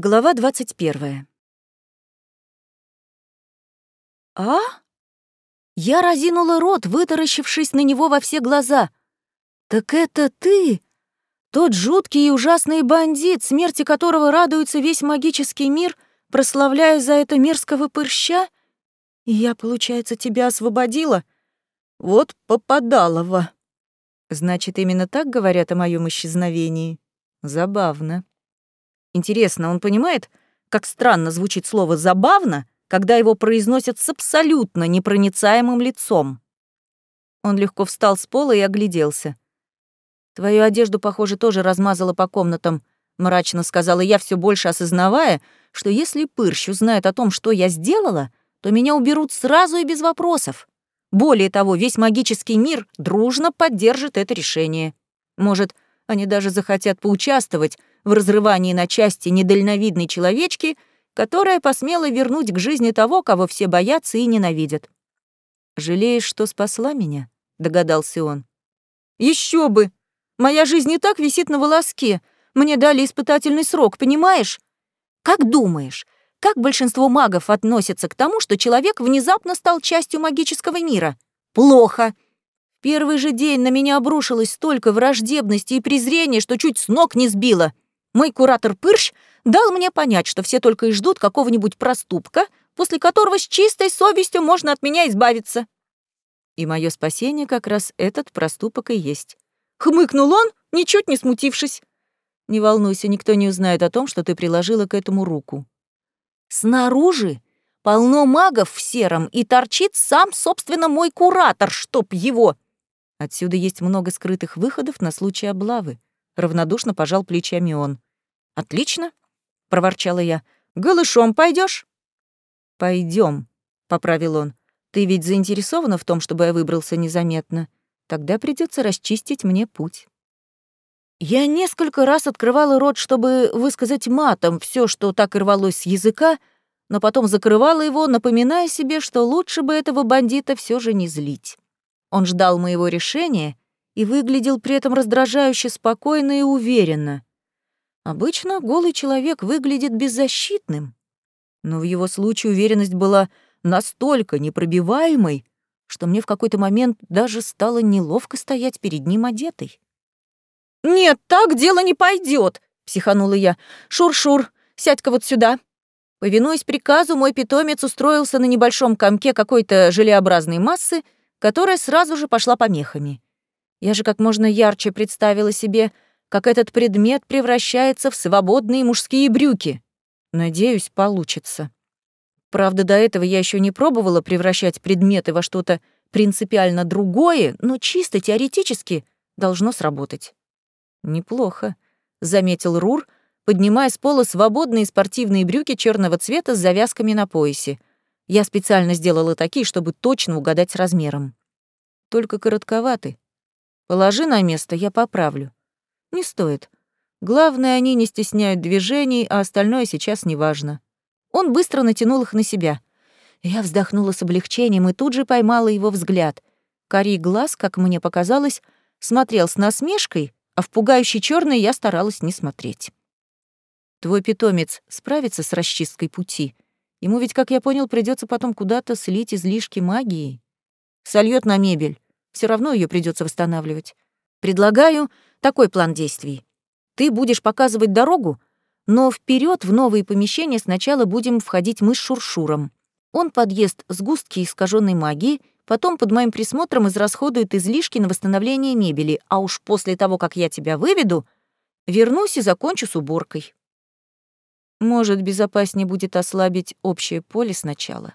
Глава 21. «А?» Я разинула рот, вытаращившись на него во все глаза. «Так это ты? Тот жуткий и ужасный бандит, смерти которого радуется весь магический мир, прославляя за это мерзкого пырща? И я, получается, тебя освободила? Вот попадалова!» Значит, именно так говорят о моем исчезновении. Забавно. Интересно, он понимает, как странно звучит слово «забавно», когда его произносят с абсолютно непроницаемым лицом? Он легко встал с пола и огляделся. «Твою одежду, похоже, тоже размазала по комнатам», — мрачно сказала я, все больше осознавая, что если Пырщ узнает о том, что я сделала, то меня уберут сразу и без вопросов. Более того, весь магический мир дружно поддержит это решение. Может, они даже захотят поучаствовать в разрывании на части недальновидной человечки, которая посмела вернуть к жизни того, кого все боятся и ненавидят. «Жалеешь, что спасла меня?» — догадался он. Еще бы! Моя жизнь и так висит на волоске. Мне дали испытательный срок, понимаешь? Как думаешь, как большинство магов относятся к тому, что человек внезапно стал частью магического мира? Плохо. Первый же день на меня обрушилось столько враждебности и презрения, что чуть с ног не сбило. Мой куратор Пырщ дал мне понять, что все только и ждут какого-нибудь проступка, после которого с чистой совестью можно от меня избавиться. И мое спасение как раз этот проступок и есть. Хмыкнул он, ничуть не смутившись. Не волнуйся, никто не узнает о том, что ты приложила к этому руку. Снаружи полно магов в сером, и торчит сам, собственно, мой куратор, чтоб его. Отсюда есть много скрытых выходов на случай облавы. Равнодушно пожал плечами он. «Отлично», — проворчала я. «Голышом пойдешь? Пойдем, поправил он. «Ты ведь заинтересована в том, чтобы я выбрался незаметно. Тогда придется расчистить мне путь». Я несколько раз открывала рот, чтобы высказать матом все, что так и рвалось с языка, но потом закрывала его, напоминая себе, что лучше бы этого бандита все же не злить. Он ждал моего решения и выглядел при этом раздражающе спокойно и уверенно. Обычно голый человек выглядит беззащитным, но в его случае уверенность была настолько непробиваемой, что мне в какой-то момент даже стало неловко стоять перед ним одетой. «Нет, так дело не пойдет, психанула я. «Шур-шур, сядь-ка вот сюда». Повинуясь приказу, мой питомец устроился на небольшом комке какой-то желеобразной массы, которая сразу же пошла помехами. Я же как можно ярче представила себе, как этот предмет превращается в свободные мужские брюки. Надеюсь, получится. Правда, до этого я еще не пробовала превращать предметы во что-то принципиально другое, но чисто теоретически должно сработать. «Неплохо», — заметил Рур, поднимая с пола свободные спортивные брюки черного цвета с завязками на поясе. Я специально сделала такие, чтобы точно угадать с размером. Только коротковаты. Положи на место, я поправлю. Не стоит. Главное, они не стесняют движений, а остальное сейчас не важно. Он быстро натянул их на себя. Я вздохнула с облегчением и тут же поймала его взгляд. Кори глаз, как мне показалось, смотрел с насмешкой, а в пугающий черный я старалась не смотреть. Твой питомец справится с расчисткой пути. Ему ведь, как я понял, придется потом куда-то слить излишки магии. Сольет на мебель. Все равно ее придется восстанавливать. Предлагаю такой план действий. Ты будешь показывать дорогу, но вперед в новые помещения сначала будем входить мы с Шуршуром. Он подъест сгустки искаженной магии, потом под моим присмотром израсходует излишки на восстановление мебели, а уж после того, как я тебя выведу, вернусь и закончу с уборкой. Может, безопаснее будет ослабить общее поле сначала.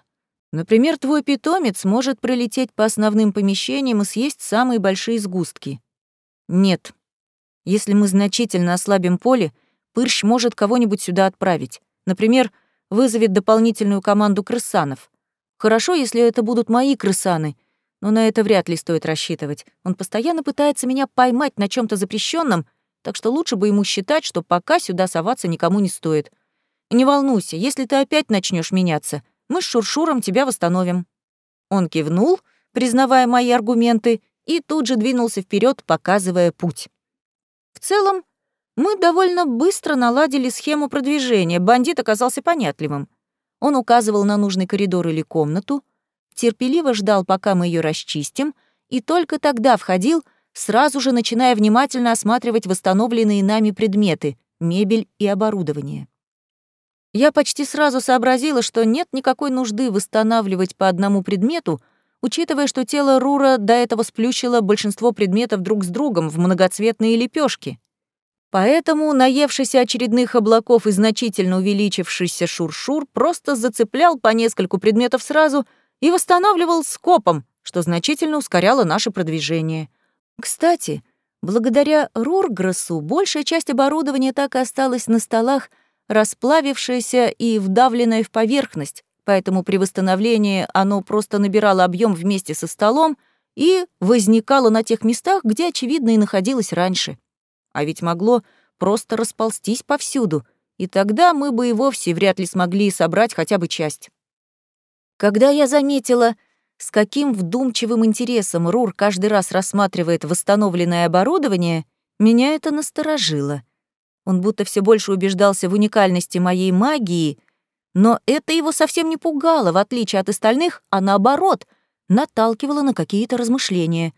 Например, твой питомец может пролететь по основным помещениям и съесть самые большие сгустки. Нет. Если мы значительно ослабим поле, Пырщ может кого-нибудь сюда отправить. Например, вызовет дополнительную команду крысанов. Хорошо, если это будут мои крысаны, но на это вряд ли стоит рассчитывать. Он постоянно пытается меня поймать на чем то запрещенном, так что лучше бы ему считать, что пока сюда соваться никому не стоит. Не волнуйся, если ты опять начнешь меняться, мы с Шуршуром тебя восстановим». Он кивнул, признавая мои аргументы, и тут же двинулся вперед, показывая путь. В целом, Мы довольно быстро наладили схему продвижения. Бандит оказался понятливым. Он указывал на нужный коридор или комнату, терпеливо ждал, пока мы ее расчистим, и только тогда входил, сразу же начиная внимательно осматривать восстановленные нами предметы, мебель и оборудование. Я почти сразу сообразила, что нет никакой нужды восстанавливать по одному предмету, учитывая, что тело Рура до этого сплющило большинство предметов друг с другом в многоцветные лепешки. Поэтому, наевшийся очередных облаков и значительно увеличившийся шуршур просто зацеплял по нескольку предметов сразу и восстанавливал скопом, что значительно ускоряло наше продвижение. Кстати, благодаря Рурграссу большая часть оборудования так и осталась на столах — расплавившееся и вдавленное в поверхность, поэтому при восстановлении оно просто набирало объем вместе со столом и возникало на тех местах, где, очевидно, и находилось раньше. А ведь могло просто расползтись повсюду, и тогда мы бы и вовсе вряд ли смогли собрать хотя бы часть. Когда я заметила, с каким вдумчивым интересом Рур каждый раз рассматривает восстановленное оборудование, меня это насторожило — он будто все больше убеждался в уникальности моей магии, но это его совсем не пугало, в отличие от остальных, а наоборот, наталкивало на какие-то размышления.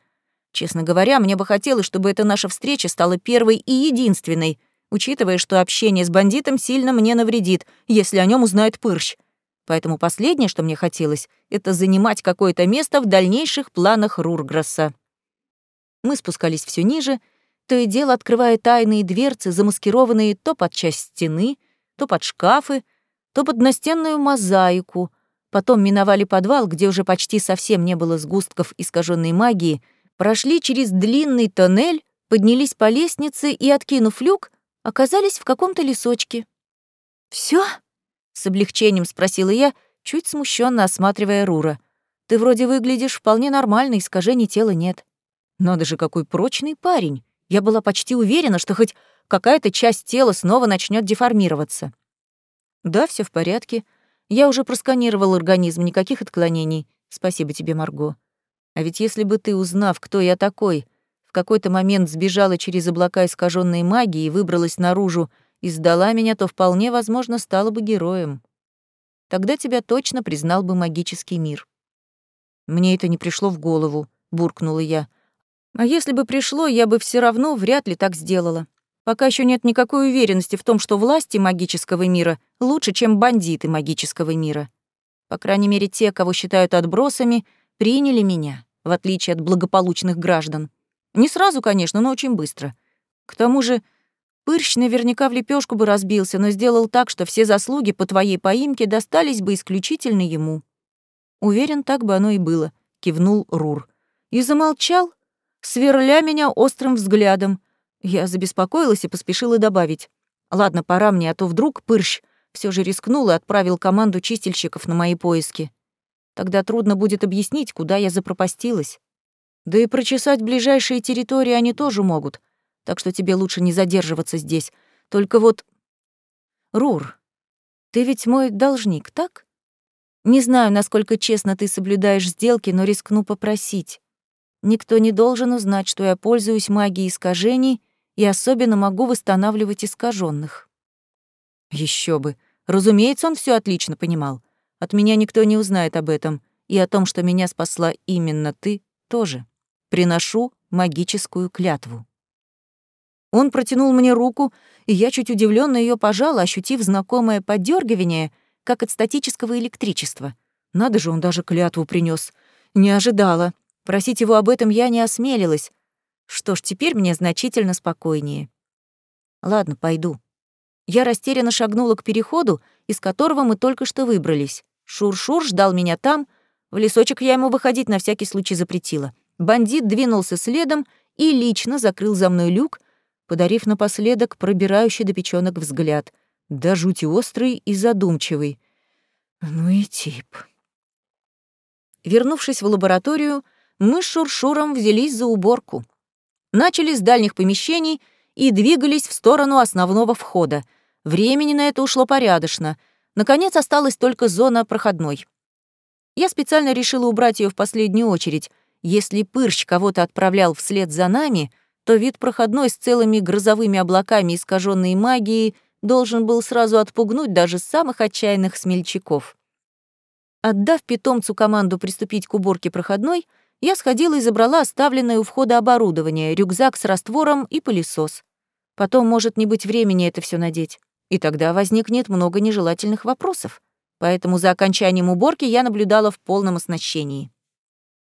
Честно говоря, мне бы хотелось, чтобы эта наша встреча стала первой и единственной, учитывая, что общение с бандитом сильно мне навредит, если о нем узнает Пырщ. Поэтому последнее, что мне хотелось, это занимать какое-то место в дальнейших планах Рурграсса. Мы спускались все ниже — то и дело открывая тайные дверцы, замаскированные то под часть стены, то под шкафы, то под настенную мозаику. Потом миновали подвал, где уже почти совсем не было сгустков искаженной магии, прошли через длинный тоннель, поднялись по лестнице и, откинув люк, оказались в каком-то лесочке. Все? с облегчением спросила я, чуть смущенно осматривая Рура. «Ты вроде выглядишь вполне нормально, искажений тела нет». «Надо же, какой прочный парень!» Я была почти уверена, что хоть какая-то часть тела снова начнет деформироваться. Да, все в порядке. Я уже просканировал организм, никаких отклонений. Спасибо тебе, Марго. А ведь если бы ты, узнав, кто я такой, в какой-то момент сбежала через облака искаженной магии и выбралась наружу и сдала меня, то вполне возможно стала бы героем. Тогда тебя точно признал бы магический мир. Мне это не пришло в голову, буркнула я. А если бы пришло, я бы все равно вряд ли так сделала. Пока еще нет никакой уверенности в том, что власти магического мира лучше, чем бандиты магического мира. По крайней мере, те, кого считают отбросами, приняли меня, в отличие от благополучных граждан. Не сразу, конечно, но очень быстро. К тому же, Пырщ наверняка в лепешку бы разбился, но сделал так, что все заслуги по твоей поимке достались бы исключительно ему. Уверен, так бы оно и было, кивнул Рур. И замолчал, сверля меня острым взглядом. Я забеспокоилась и поспешила добавить. «Ладно, пора мне, а то вдруг Пырщ все же рискнул и отправил команду чистильщиков на мои поиски. Тогда трудно будет объяснить, куда я запропастилась. Да и прочесать ближайшие территории они тоже могут, так что тебе лучше не задерживаться здесь. Только вот... Рур, ты ведь мой должник, так? Не знаю, насколько честно ты соблюдаешь сделки, но рискну попросить. Никто не должен узнать, что я пользуюсь магией искажений и особенно могу восстанавливать искаженных. Еще бы. Разумеется, он все отлично понимал. От меня никто не узнает об этом. И о том, что меня спасла именно ты, тоже. Приношу магическую клятву. Он протянул мне руку, и я чуть удивленно ее пожала, ощутив знакомое подергивание, как от статического электричества. Надо же, он даже клятву принес. Не ожидала. Просить его об этом я не осмелилась. Что ж, теперь мне значительно спокойнее. Ладно, пойду. Я растерянно шагнула к переходу, из которого мы только что выбрались. Шур-Шур ждал меня там. В лесочек я ему выходить на всякий случай запретила. Бандит двинулся следом и лично закрыл за мной люк, подарив напоследок пробирающий до печёнок взгляд, да жути острый и задумчивый. Ну и тип. Вернувшись в лабораторию, мы с Шуршуром взялись за уборку. Начали с дальних помещений и двигались в сторону основного входа. Времени на это ушло порядочно. Наконец осталась только зона проходной. Я специально решила убрать ее в последнюю очередь. Если Пырщ кого-то отправлял вслед за нами, то вид проходной с целыми грозовыми облаками искаженной магии должен был сразу отпугнуть даже самых отчаянных смельчаков. Отдав питомцу команду приступить к уборке проходной, я сходила и забрала оставленное у входа оборудование, рюкзак с раствором и пылесос. Потом может не быть времени это все надеть, и тогда возникнет много нежелательных вопросов. Поэтому за окончанием уборки я наблюдала в полном оснащении.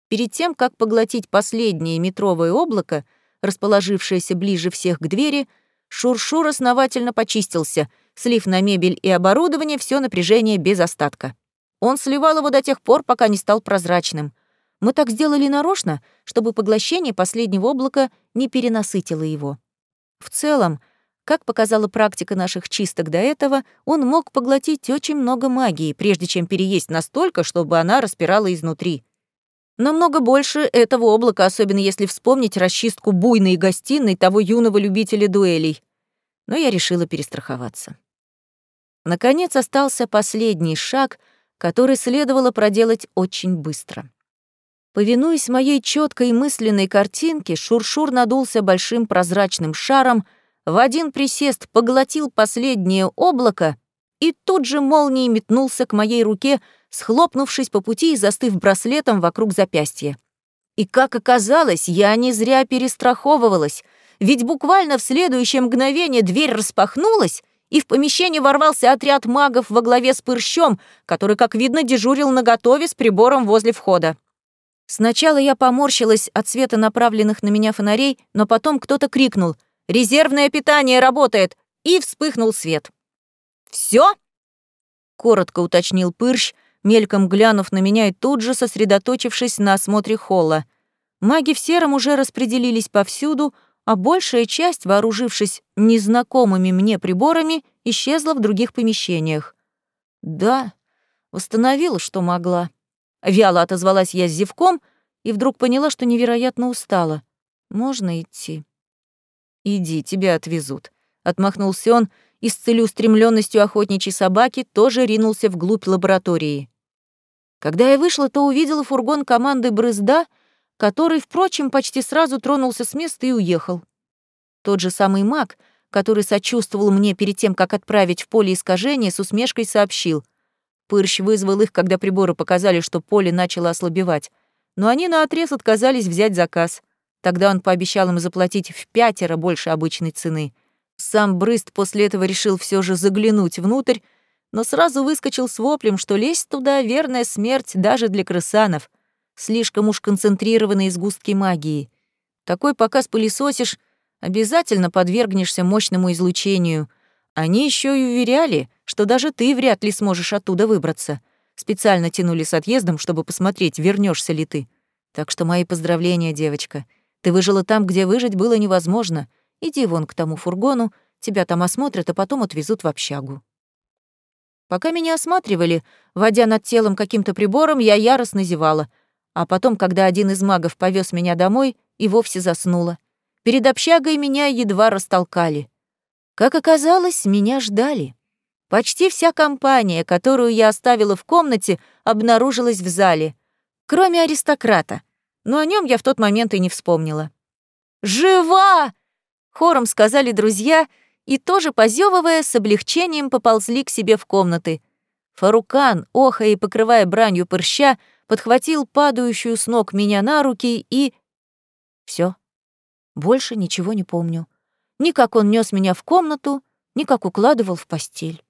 Перед тем, как поглотить последнее метровое облако, расположившееся ближе всех к двери, Шуршур основательно почистился, слив на мебель и оборудование все напряжение без остатка. Он сливал его до тех пор, пока не стал прозрачным. Мы так сделали нарочно, чтобы поглощение последнего облака не перенасытило его. В целом, как показала практика наших чисток до этого, он мог поглотить очень много магии, прежде чем переесть настолько, чтобы она распирала изнутри. Намного больше этого облака, особенно если вспомнить расчистку буйной гостиной того юного любителя дуэлей. Но я решила перестраховаться. Наконец остался последний шаг, который следовало проделать очень быстро. Повинуясь моей четкой мысленной картинке, Шуршур надулся большим прозрачным шаром, в один присест поглотил последнее облако и тут же молнией метнулся к моей руке, схлопнувшись по пути и застыв браслетом вокруг запястья. И, как оказалось, я не зря перестраховывалась, ведь буквально в следующее мгновение дверь распахнулась, и в помещение ворвался отряд магов во главе с Пырщом, который, как видно, дежурил наготове с прибором возле входа. Сначала я поморщилась от света направленных на меня фонарей, но потом кто-то крикнул «Резервное питание работает!» и вспыхнул свет. «Всё?» — коротко уточнил Пырщ, мельком глянув на меня и тут же сосредоточившись на осмотре холла. Маги в сером уже распределились повсюду, а большая часть, вооружившись незнакомыми мне приборами, исчезла в других помещениях. Да, восстановила, что могла. Вяло отозвалась я с зевком и вдруг поняла, что невероятно устала. Можно идти? Иди, тебя отвезут. Отмахнулся он и с целеустремленностью охотничьей собаки тоже ринулся вглубь лаборатории. Когда я вышла, то увидела фургон команды «Брызда», который, впрочем, почти сразу тронулся с места и уехал. Тот же самый маг, который сочувствовал мне перед тем, как отправить в поле искажения, с усмешкой сообщил — Пырщ вызвал их, когда приборы показали, что поле начало ослабевать. Но они наотрез отказались взять заказ. Тогда он пообещал им заплатить в пятеро больше обычной цены. Сам Брыст после этого решил все же заглянуть внутрь, но сразу выскочил с воплем, что лезть туда — верная смерть даже для крысанов. Слишком уж концентрированные сгустки магии. Такой показ пылесосишь, обязательно подвергнешься мощному излучению. Они еще и уверяли, что даже ты вряд ли сможешь оттуда выбраться. Специально тянули с отъездом, чтобы посмотреть, вернешься ли ты. Так что мои поздравления, девочка. Ты выжила там, где выжить было невозможно. Иди вон к тому фургону, тебя там осмотрят, а потом отвезут в общагу. Пока меня осматривали, водя над телом каким-то прибором, я яростно зевала. А потом, когда один из магов повез меня домой, и вовсе заснула. Перед общагой меня едва растолкали. Как оказалось, меня ждали. Почти вся компания, которую я оставила в комнате, обнаружилась в зале, кроме аристократа, но о нем я в тот момент и не вспомнила. «Жива!» — хором сказали друзья и тоже, позевывая, с облегчением поползли к себе в комнаты. Фарукан, охая и покрывая бранью прыща, подхватил падающую с ног меня на руки и... Все. Больше ничего не помню ни как он нес меня в комнату, ни как укладывал в постель.